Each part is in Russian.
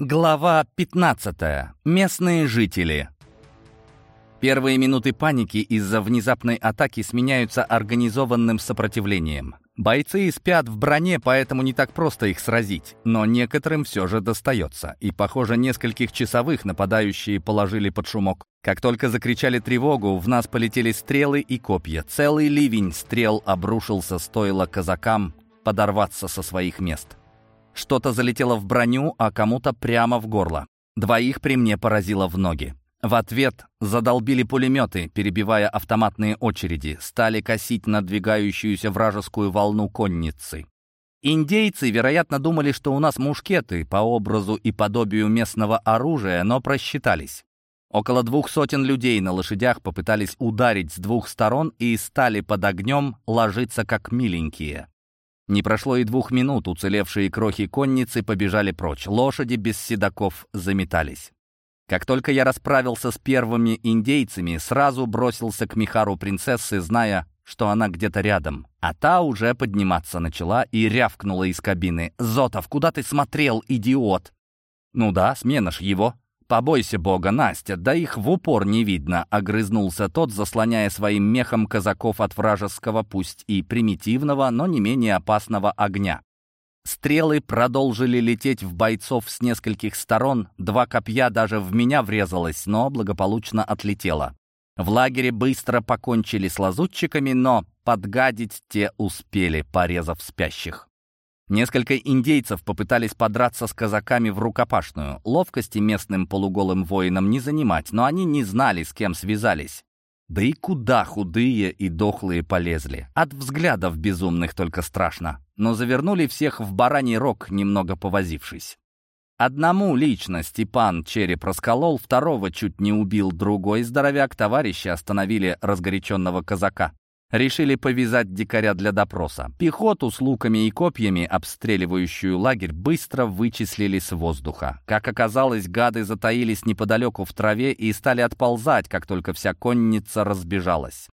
Глава 15. Местные жители. Первые минуты паники из-за внезапной атаки сменяются организованным сопротивлением. Бойцы спят в броне, поэтому не так просто их сразить, но некоторым все же достается. И, похоже, нескольких часовых нападающие положили под шумок. Как только закричали тревогу, в нас полетели стрелы и копья. Целый ливень стрел обрушился, стоило казакам подорваться со своих мест. Что-то залетело в броню, а кому-то прямо в горло. Двоих при мне поразило в ноги. В ответ задолбили пулеметы, перебивая автоматные очереди, стали косить надвигающуюся вражескую волну конницы. Индейцы, вероятно, думали, что у нас мушкеты по образу и подобию местного оружия, но просчитались. Около двух сотен людей на лошадях попытались ударить с двух сторон и стали под огнем ложиться как миленькие. Не прошло и двух минут, уцелевшие крохи конницы побежали прочь. Лошади без седаков заметались. Как только я расправился с первыми индейцами, сразу бросился к Михару принцессы, зная, что она где-то рядом. А та уже подниматься начала и рявкнула из кабины. «Зотов, куда ты смотрел, идиот?» «Ну да, смена ж его», «Побойся бога, Настя, да их в упор не видно», — огрызнулся тот, заслоняя своим мехом казаков от вражеского, пусть и примитивного, но не менее опасного огня. Стрелы продолжили лететь в бойцов с нескольких сторон, два копья даже в меня врезалось, но благополучно отлетело. В лагере быстро покончили с лазутчиками, но подгадить те успели, порезав спящих. Несколько индейцев попытались подраться с казаками в рукопашную. Ловкости местным полуголым воинам не занимать, но они не знали, с кем связались. Да и куда худые и дохлые полезли. От взглядов безумных только страшно. Но завернули всех в бараний рог, немного повозившись. Одному лично Степан череп расколол, второго чуть не убил, другой здоровяк товарища остановили разгоряченного казака. Решили повязать дикаря для допроса. Пехоту с луками и копьями, обстреливающую лагерь, быстро вычислили с воздуха. Как оказалось, гады затаились неподалеку в траве и стали отползать, как только вся конница разбежалась.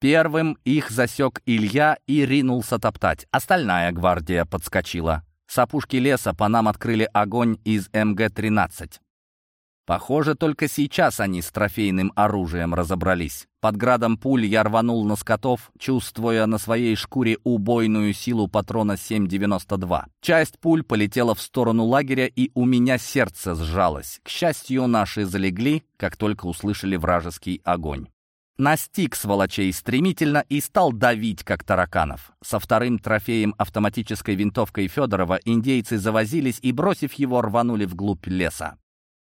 Первым их засек Илья и ринулся топтать. Остальная гвардия подскочила. С опушки леса по нам открыли огонь из МГ-13. Похоже, только сейчас они с трофейным оружием разобрались. Под градом пуль я рванул на скотов, чувствуя на своей шкуре убойную силу патрона 7,92. Часть пуль полетела в сторону лагеря, и у меня сердце сжалось. К счастью, наши залегли, как только услышали вражеский огонь. Настиг сволочей стремительно и стал давить, как тараканов. Со вторым трофеем автоматической винтовкой Федорова индейцы завозились и, бросив его, рванули вглубь леса.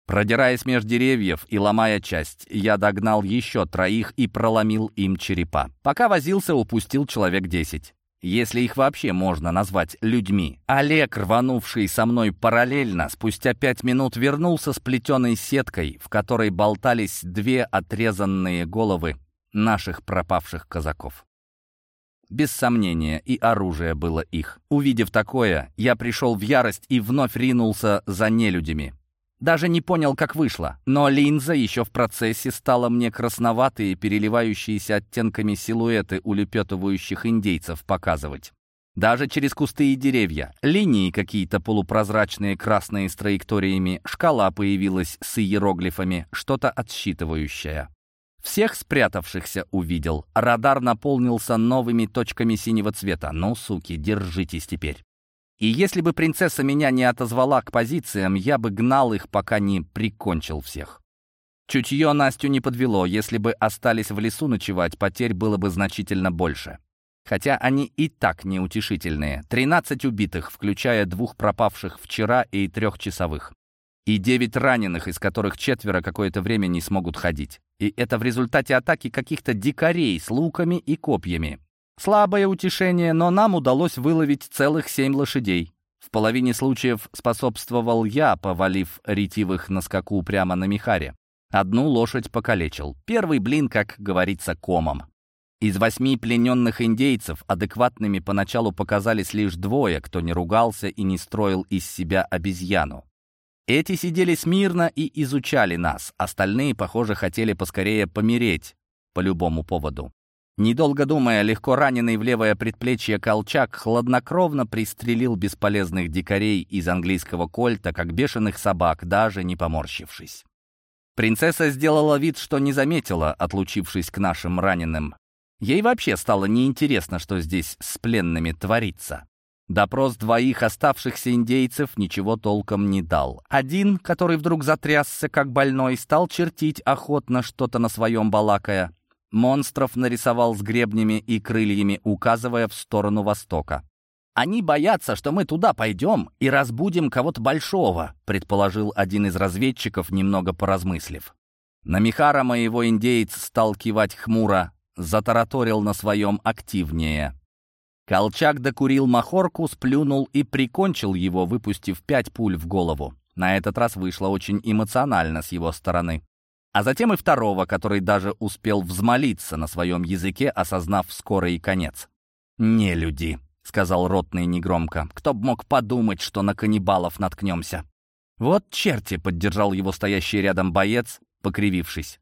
Продираясь меж деревьев и ломая часть, я догнал еще троих и проломил им черепа. Пока возился, упустил человек десять. Если их вообще можно назвать людьми. Олег, рванувший со мной параллельно, спустя пять минут вернулся с плетеной сеткой, в которой болтались две отрезанные головы наших пропавших казаков. Без сомнения, и оружие было их. Увидев такое, я пришел в ярость и вновь ринулся за нелюдями. Даже не понял, как вышло. Но линза еще в процессе стала мне красноватые, переливающиеся оттенками силуэты улепетывающих индейцев показывать. Даже через кусты и деревья. Линии какие-то полупрозрачные, красные с траекториями. Шкала появилась с иероглифами, что-то отсчитывающее. Всех спрятавшихся увидел. Радар наполнился новыми точками синего цвета. Ну, суки, держитесь теперь. И если бы принцесса меня не отозвала к позициям, я бы гнал их, пока не прикончил всех. Чутье Настю не подвело. Если бы остались в лесу ночевать, потерь было бы значительно больше. Хотя они и так неутешительные. 13 убитых, включая двух пропавших вчера и трех часовых. И девять раненых, из которых четверо какое-то время не смогут ходить. И это в результате атаки каких-то дикарей с луками и копьями. Слабое утешение, но нам удалось выловить целых семь лошадей. В половине случаев способствовал я, повалив ретивых на скаку прямо на Михаре. Одну лошадь покалечил. Первый блин, как говорится, комом. Из восьми плененных индейцев адекватными поначалу показались лишь двое, кто не ругался и не строил из себя обезьяну. Эти сидели смирно и изучали нас, остальные, похоже, хотели поскорее помереть по любому поводу. Недолго думая, легко раненый в левое предплечье колчак хладнокровно пристрелил бесполезных дикарей из английского кольта, как бешеных собак, даже не поморщившись. Принцесса сделала вид, что не заметила, отлучившись к нашим раненым. Ей вообще стало неинтересно, что здесь с пленными творится. Допрос двоих оставшихся индейцев ничего толком не дал. Один, который вдруг затрясся как больной, стал чертить охотно что-то на своем балакая. Монстров нарисовал с гребнями и крыльями, указывая в сторону востока. «Они боятся, что мы туда пойдем и разбудим кого-то большого», предположил один из разведчиков, немного поразмыслив. На Михара моего индеец стал кивать хмуро, затараторил на своем активнее. Колчак докурил махорку, сплюнул и прикончил его, выпустив пять пуль в голову. На этот раз вышло очень эмоционально с его стороны. А затем и второго, который даже успел взмолиться на своем языке, осознав скорый конец. «Не люди», — сказал ротный негромко. «Кто б мог подумать, что на каннибалов наткнемся?» «Вот черти!» — поддержал его стоящий рядом боец, покривившись.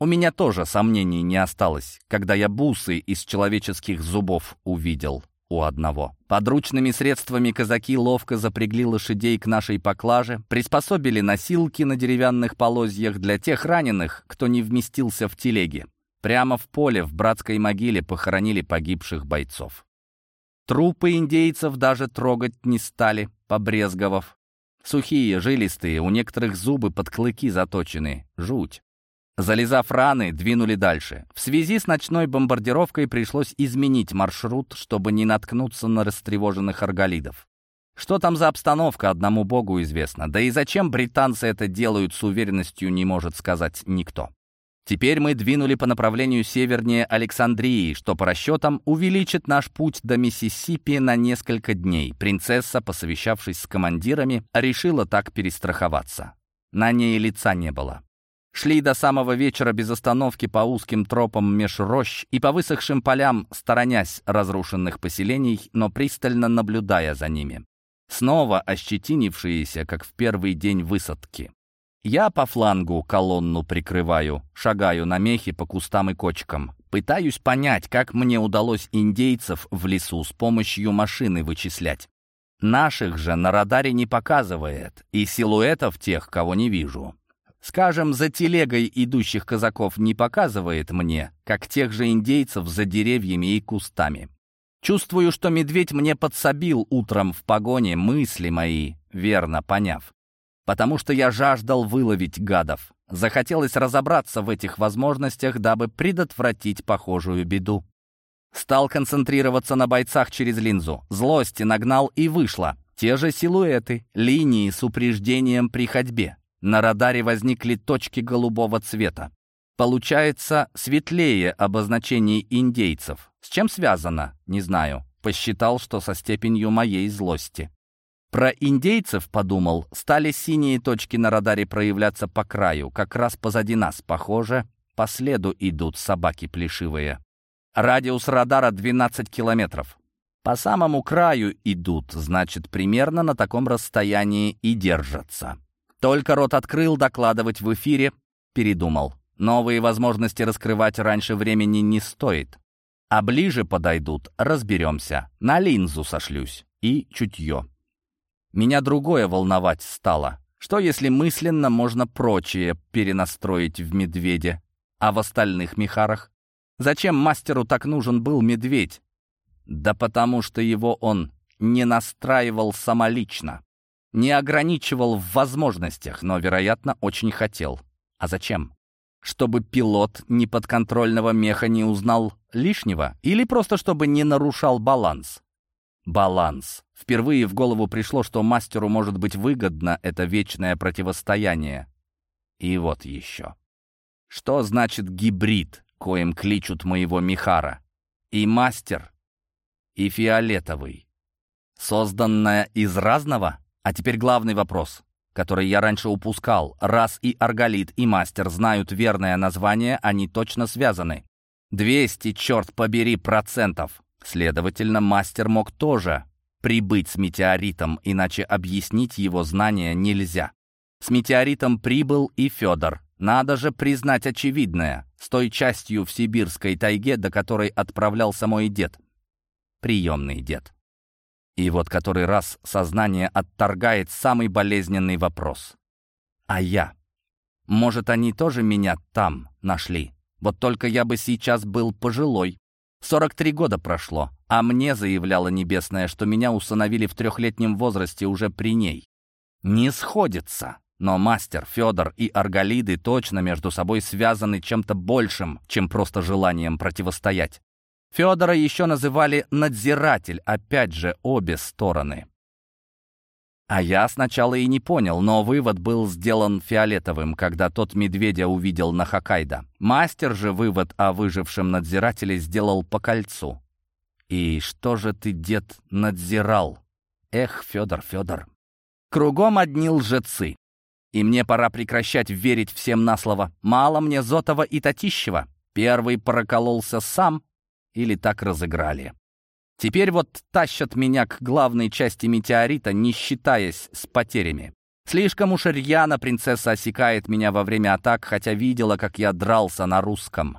«У меня тоже сомнений не осталось, когда я бусы из человеческих зубов увидел у одного. Подручными средствами казаки ловко запрягли лошадей к нашей поклаже, приспособили носилки на деревянных полозьях для тех раненых, кто не вместился в телеге. Прямо в поле в братской могиле похоронили погибших бойцов. Трупы индейцев даже трогать не стали, побрезговав. Сухие, жилистые, у некоторых зубы под клыки заточены. Жуть. Залезав раны, двинули дальше. В связи с ночной бомбардировкой пришлось изменить маршрут, чтобы не наткнуться на растревоженных арголидов. Что там за обстановка, одному богу известно. Да и зачем британцы это делают с уверенностью, не может сказать никто. Теперь мы двинули по направлению севернее Александрии, что по расчетам увеличит наш путь до Миссисипи на несколько дней. Принцесса, посовещавшись с командирами, решила так перестраховаться. На ней лица не было. Шли до самого вечера без остановки по узким тропам меж рощ и по высохшим полям, сторонясь разрушенных поселений, но пристально наблюдая за ними. Снова ощетинившиеся, как в первый день высадки. Я по флангу колонну прикрываю, шагаю на мехе по кустам и кочкам. Пытаюсь понять, как мне удалось индейцев в лесу с помощью машины вычислять. Наших же на радаре не показывает, и силуэтов тех, кого не вижу. Скажем, за телегой идущих казаков не показывает мне, как тех же индейцев за деревьями и кустами. Чувствую, что медведь мне подсобил утром в погоне мысли мои, верно поняв потому что я жаждал выловить гадов. Захотелось разобраться в этих возможностях, дабы предотвратить похожую беду. Стал концентрироваться на бойцах через линзу. Злости нагнал и вышло. Те же силуэты, линии с упреждением при ходьбе. На радаре возникли точки голубого цвета. Получается, светлее обозначений индейцев. С чем связано? Не знаю. Посчитал, что со степенью моей злости. Про индейцев подумал, стали синие точки на радаре проявляться по краю, как раз позади нас, похоже, по следу идут собаки плешивые. Радиус радара 12 километров. По самому краю идут, значит, примерно на таком расстоянии и держатся. Только рот открыл докладывать в эфире, передумал. Новые возможности раскрывать раньше времени не стоит. А ближе подойдут, разберемся. На линзу сошлюсь. И чутье. Меня другое волновать стало. Что если мысленно можно прочее перенастроить в медведя, а в остальных мехарах? Зачем мастеру так нужен был медведь? Да потому что его он не настраивал самолично, не ограничивал в возможностях, но, вероятно, очень хотел. А зачем? Чтобы пилот неподконтрольного меха не узнал лишнего? Или просто чтобы не нарушал баланс? Баланс. Впервые в голову пришло, что мастеру может быть выгодно это вечное противостояние. И вот еще. Что значит гибрид, коим кличут моего Михара? И мастер, и фиолетовый. Созданное из разного? А теперь главный вопрос, который я раньше упускал. Раз и Арголит, и мастер знают верное название, они точно связаны. 200, черт побери, процентов. Следовательно, мастер мог тоже прибыть с метеоритом, иначе объяснить его знания нельзя. С метеоритом прибыл и Федор. Надо же признать очевидное. с той частью в сибирской тайге, до которой отправлялся мой дед. Приемный дед. И вот который раз сознание отторгает самый болезненный вопрос. А я? Может, они тоже меня там нашли? Вот только я бы сейчас был пожилой. 43 года прошло, а мне заявляла Небесная, что меня усыновили в трехлетнем возрасте уже при ней. Не сходится. Но мастер, Федор и Арголиды точно между собой связаны чем-то большим, чем просто желанием противостоять. Федора еще называли «надзиратель», опять же, обе стороны. А я сначала и не понял, но вывод был сделан фиолетовым, когда тот медведя увидел на Хоккайдо. Мастер же вывод о выжившем надзирателе сделал по кольцу. «И что же ты, дед, надзирал?» «Эх, Федор, Федор!» Кругом одни лжецы. И мне пора прекращать верить всем на слово. Мало мне Зотова и Татищева. Первый прокололся сам, или так разыграли. Теперь вот тащат меня к главной части метеорита, не считаясь с потерями. Слишком уж рьяно принцесса осекает меня во время атак, хотя видела, как я дрался на русском.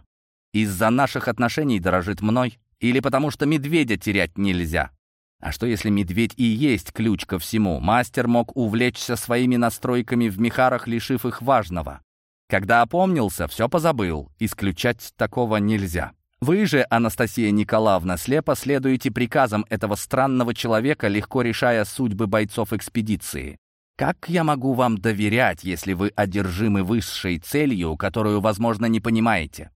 Из-за наших отношений дорожит мной? Или потому что медведя терять нельзя? А что если медведь и есть ключ ко всему? Мастер мог увлечься своими настройками в мехарах, лишив их важного. Когда опомнился, все позабыл. Исключать такого нельзя. Вы же, Анастасия Николаевна, слепо следуете приказам этого странного человека, легко решая судьбы бойцов экспедиции. Как я могу вам доверять, если вы одержимы высшей целью, которую, возможно, не понимаете,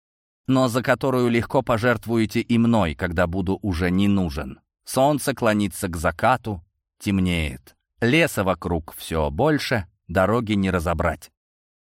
но за которую легко пожертвуете и мной, когда буду уже не нужен? Солнце клонится к закату, темнеет. Леса вокруг все больше, дороги не разобрать.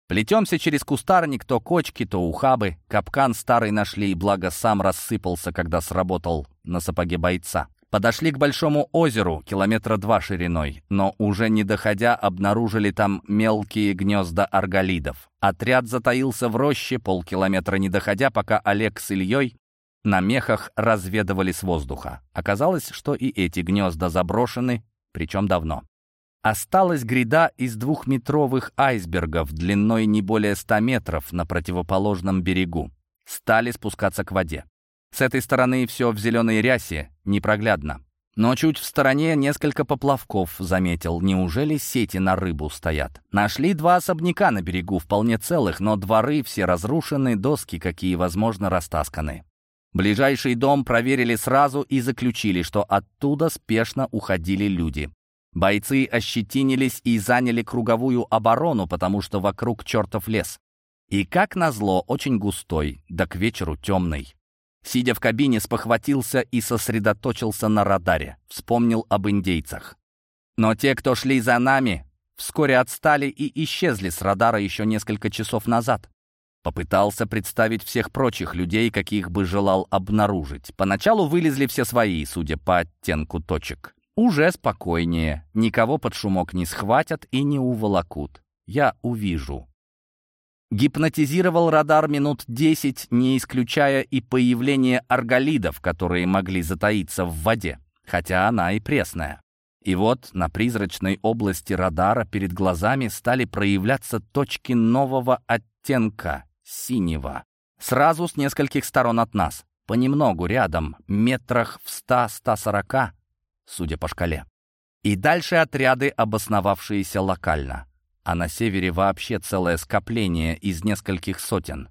Плетемся через кустарник, то кочки, то ухабы. Капкан старый нашли, и благо сам рассыпался, когда сработал на сапоге бойца. Подошли к большому озеру, километра два шириной, но уже не доходя, обнаружили там мелкие гнезда арголидов. Отряд затаился в роще, полкилометра не доходя, пока Олег с Ильей на мехах разведывали с воздуха. Оказалось, что и эти гнезда заброшены, причем давно. Осталась гряда из двухметровых айсбергов длиной не более ста метров на противоположном берегу. Стали спускаться к воде. С этой стороны все в зеленой рясе, непроглядно. Но чуть в стороне несколько поплавков заметил. Неужели сети на рыбу стоят? Нашли два особняка на берегу, вполне целых, но дворы все разрушены, доски, какие возможно, растасканы. Ближайший дом проверили сразу и заключили, что оттуда спешно уходили люди. Бойцы ощетинились и заняли круговую оборону, потому что вокруг чертов лес. И, как назло, очень густой, да к вечеру темный. Сидя в кабине, спохватился и сосредоточился на радаре. Вспомнил об индейцах. Но те, кто шли за нами, вскоре отстали и исчезли с радара еще несколько часов назад. Попытался представить всех прочих людей, каких бы желал обнаружить. Поначалу вылезли все свои, судя по оттенку точек. Уже спокойнее, никого под шумок не схватят и не уволокут. Я увижу. Гипнотизировал радар минут десять, не исключая и появление арголидов, которые могли затаиться в воде, хотя она и пресная. И вот на призрачной области радара перед глазами стали проявляться точки нового оттенка, синего. Сразу с нескольких сторон от нас, понемногу рядом, метрах в ста-ста сорока, судя по шкале. И дальше отряды, обосновавшиеся локально. А на севере вообще целое скопление из нескольких сотен.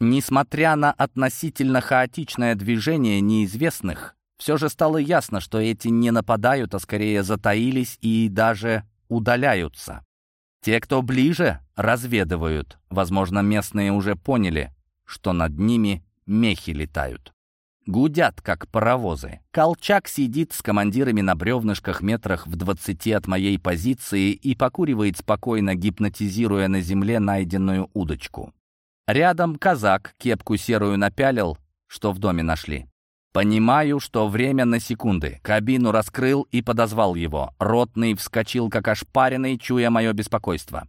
Несмотря на относительно хаотичное движение неизвестных, все же стало ясно, что эти не нападают, а скорее затаились и даже удаляются. Те, кто ближе, разведывают. Возможно, местные уже поняли, что над ними мехи летают. Гудят, как паровозы. Колчак сидит с командирами на бревнышках метрах в двадцати от моей позиции и покуривает спокойно, гипнотизируя на земле найденную удочку. Рядом казак кепку серую напялил, что в доме нашли. Понимаю, что время на секунды. Кабину раскрыл и подозвал его. Ротный вскочил, как ошпаренный, чуя мое беспокойство.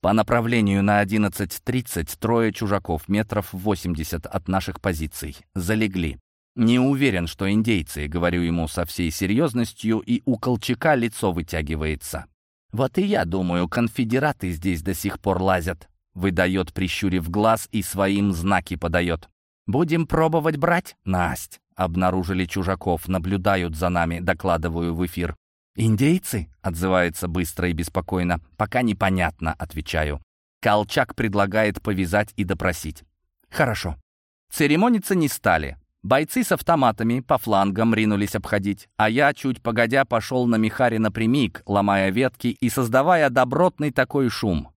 По направлению на 11.30 трое чужаков метров 80 от наших позиций. Залегли. Не уверен, что индейцы, говорю ему со всей серьезностью, и у Колчака лицо вытягивается. Вот и я думаю, конфедераты здесь до сих пор лазят. выдает, прищурив глаз, и своим знаки подает. «Будем пробовать брать, Насть?» Обнаружили чужаков, наблюдают за нами, докладываю в эфир. «Индейцы?» — отзывается быстро и беспокойно. «Пока непонятно», — отвечаю. Колчак предлагает повязать и допросить. «Хорошо». Церемониться не стали. Бойцы с автоматами по флангам ринулись обходить, а я, чуть погодя, пошел на Михаре напрямик, ломая ветки и создавая добротный такой шум.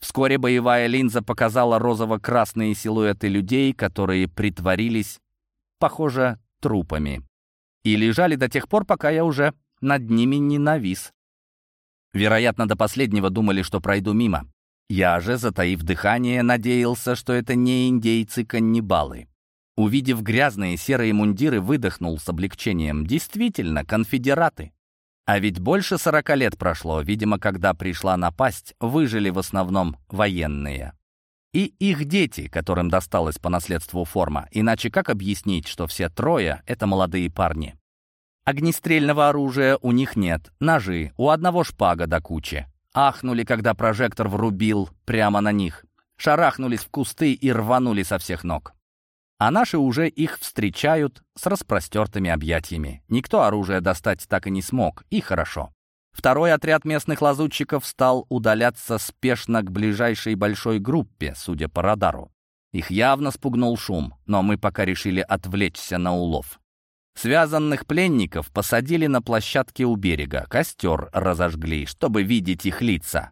Вскоре боевая линза показала розово-красные силуэты людей, которые притворились, похоже, трупами. И лежали до тех пор, пока я уже над ними не навис. Вероятно, до последнего думали, что пройду мимо. Я же, затаив дыхание, надеялся, что это не индейцы-каннибалы. Увидев грязные серые мундиры, выдохнул с облегчением. Действительно, конфедераты. А ведь больше сорока лет прошло, видимо, когда пришла напасть, выжили в основном военные. И их дети, которым досталась по наследству форма. Иначе как объяснить, что все трое — это молодые парни? Огнестрельного оружия у них нет, ножи, у одного шпага до кучи. Ахнули, когда прожектор врубил прямо на них. Шарахнулись в кусты и рванули со всех ног. А наши уже их встречают с распростертыми объятиями. Никто оружие достать так и не смог, и хорошо. Второй отряд местных лазутчиков стал удаляться спешно к ближайшей большой группе, судя по радару. Их явно спугнул шум, но мы пока решили отвлечься на улов. Связанных пленников посадили на площадке у берега, костер разожгли, чтобы видеть их лица.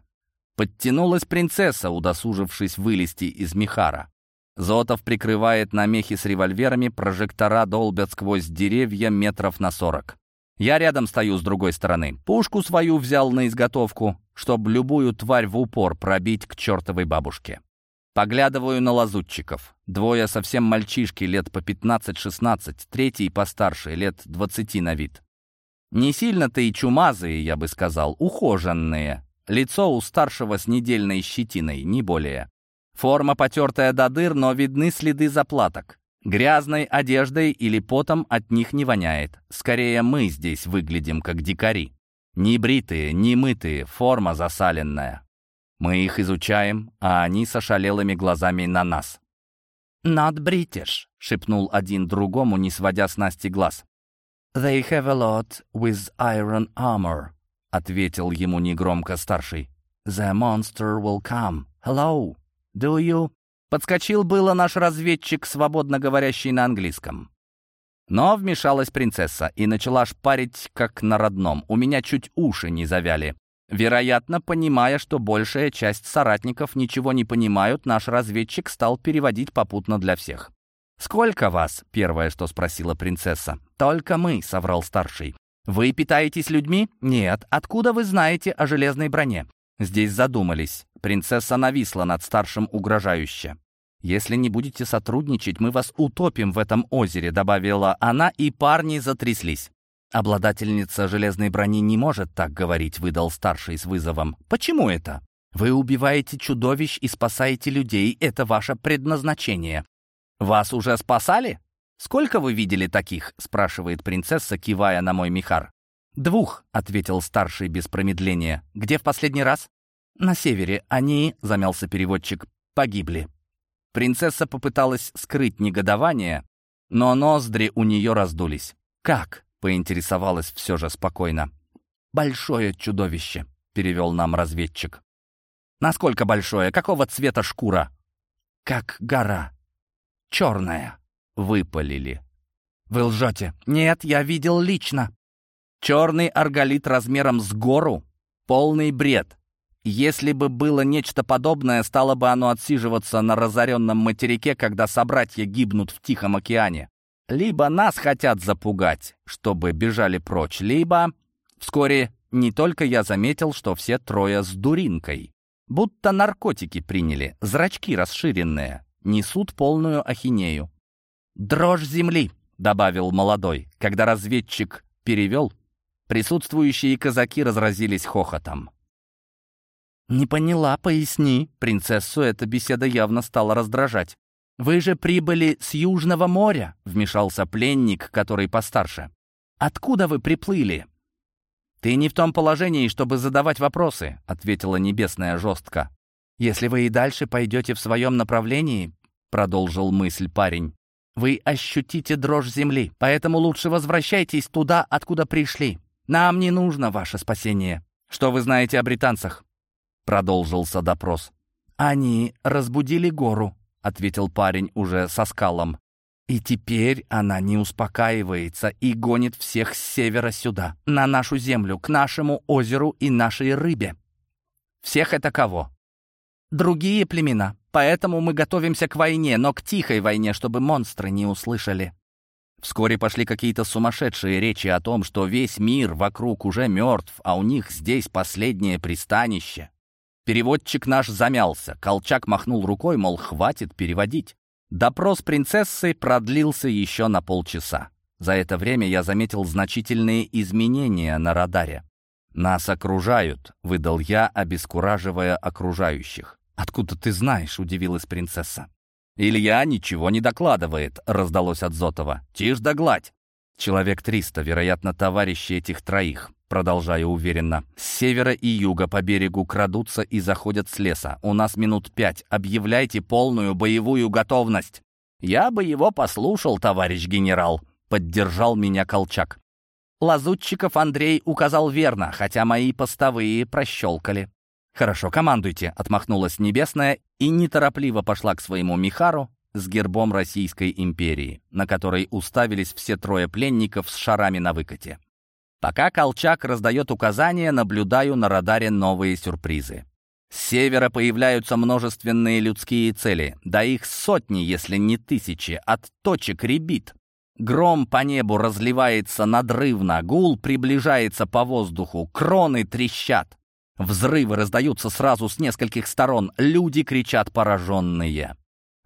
Подтянулась принцесса, удосужившись вылезти из Михара. Зотов прикрывает намехи с револьверами, прожектора долбят сквозь деревья метров на сорок. Я рядом стою с другой стороны. Пушку свою взял на изготовку, чтобы любую тварь в упор пробить к чертовой бабушке. Поглядываю на лазутчиков. Двое совсем мальчишки, лет по 15-16, третий постарше, лет 20 на вид. Не сильно-то и чумазые, я бы сказал, ухоженные. Лицо у старшего с недельной щетиной, не более. Форма потертая до дыр, но видны следы заплаток. Грязной одеждой или потом от них не воняет. Скорее, мы здесь выглядим как дикари. Не бритые, не мытые, форма засаленная. Мы их изучаем, а они с ошалелыми глазами на нас. «Not British», — шепнул один другому, не сводя с Насти глаз. «They have a lot with iron armor», — ответил ему негромко старший. «The monster will come. Hello!» «Do you?» Подскочил было наш разведчик, свободно говорящий на английском. Но вмешалась принцесса и начала шпарить, как на родном. У меня чуть уши не завяли. Вероятно, понимая, что большая часть соратников ничего не понимают, наш разведчик стал переводить попутно для всех. «Сколько вас?» — первое, что спросила принцесса. «Только мы», — соврал старший. «Вы питаетесь людьми?» «Нет. Откуда вы знаете о железной броне?» Здесь задумались. Принцесса нависла над старшим угрожающе. «Если не будете сотрудничать, мы вас утопим в этом озере», добавила она, и парни затряслись. «Обладательница железной брони не может так говорить», — выдал старший с вызовом. «Почему это? Вы убиваете чудовищ и спасаете людей. Это ваше предназначение. Вас уже спасали? Сколько вы видели таких?» — спрашивает принцесса, кивая на мой михар. «Двух», — ответил старший без промедления. «Где в последний раз?» «На севере. Они», — замялся переводчик, — «погибли». Принцесса попыталась скрыть негодование, но ноздри у нее раздулись. «Как?» — поинтересовалась все же спокойно. «Большое чудовище», — перевел нам разведчик. «Насколько большое? Какого цвета шкура?» «Как гора. Черная», — выпалили. «Вы лжете?» «Нет, я видел лично». Черный арголит размером с гору — полный бред. Если бы было нечто подобное, стало бы оно отсиживаться на разоренном материке, когда собратья гибнут в Тихом океане. Либо нас хотят запугать, чтобы бежали прочь, либо... Вскоре не только я заметил, что все трое с дуринкой. Будто наркотики приняли, зрачки расширенные, несут полную ахинею. «Дрожь земли», — добавил молодой, когда разведчик перевел, Присутствующие казаки разразились хохотом. «Не поняла, поясни». Принцессу эта беседа явно стала раздражать. «Вы же прибыли с Южного моря», — вмешался пленник, который постарше. «Откуда вы приплыли?» «Ты не в том положении, чтобы задавать вопросы», — ответила Небесная жестко. «Если вы и дальше пойдете в своем направлении, — продолжил мысль парень, — вы ощутите дрожь земли, поэтому лучше возвращайтесь туда, откуда пришли. Нам не нужно ваше спасение. Что вы знаете о британцах?» Продолжился допрос. «Они разбудили гору», — ответил парень уже со скалом. «И теперь она не успокаивается и гонит всех с севера сюда, на нашу землю, к нашему озеру и нашей рыбе». «Всех это кого?» другие племена. Поэтому мы готовимся к войне, но к тихой войне, чтобы монстры не услышали». Вскоре пошли какие-то сумасшедшие речи о том, что весь мир вокруг уже мертв, а у них здесь последнее пристанище. Переводчик наш замялся. Колчак махнул рукой, мол, хватит переводить. Допрос принцессы продлился еще на полчаса. За это время я заметил значительные изменения на радаре. «Нас окружают», — выдал я, обескураживая окружающих. «Откуда ты знаешь?» — удивилась принцесса. «Илья ничего не докладывает», — раздалось от Зотова. «Тишь да гладь». «Человек триста, вероятно, товарищи этих троих», — продолжаю уверенно. «С севера и юга по берегу крадутся и заходят с леса. У нас минут пять. Объявляйте полную боевую готовность». «Я бы его послушал, товарищ генерал», — поддержал меня Колчак. Лазутчиков Андрей указал верно, хотя мои постовые прощелкали. «Хорошо, командуйте», — отмахнулась Небесная и неторопливо пошла к своему Михару с гербом Российской империи, на который уставились все трое пленников с шарами на выкате. Пока Колчак раздает указания, наблюдаю на радаре новые сюрпризы. С севера появляются множественные людские цели, да их сотни, если не тысячи, от точек ребит. Гром по небу разливается надрывно, гул приближается по воздуху, кроны трещат. Взрывы раздаются сразу с нескольких сторон, люди кричат пораженные.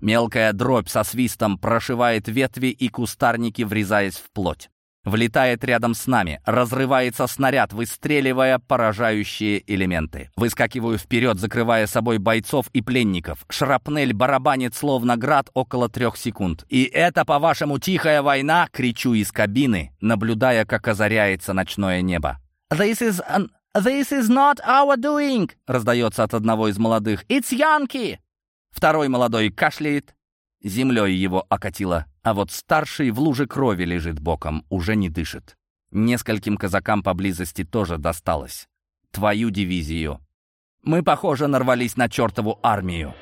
Мелкая дробь со свистом прошивает ветви и кустарники, врезаясь в плоть. Влетает рядом с нами, разрывается снаряд, выстреливая поражающие элементы. Выскакиваю вперед, закрывая собой бойцов и пленников. Шрапнель барабанит словно град около трех секунд. «И это, по-вашему, тихая война?» — кричу из кабины, наблюдая, как озаряется ночное небо. «This is an... This is not our doing!» — раздается от одного из молодых. «It's Yankee!» Второй молодой кашляет, землей его окатило. А вот старший в луже крови лежит боком, уже не дышит. Нескольким казакам поблизости тоже досталось. Твою дивизию. Мы, похоже, нарвались на чертову армию.